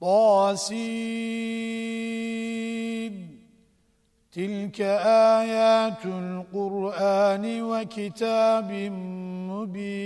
طاسين. تلك آيات القرآن وكتاب مبين.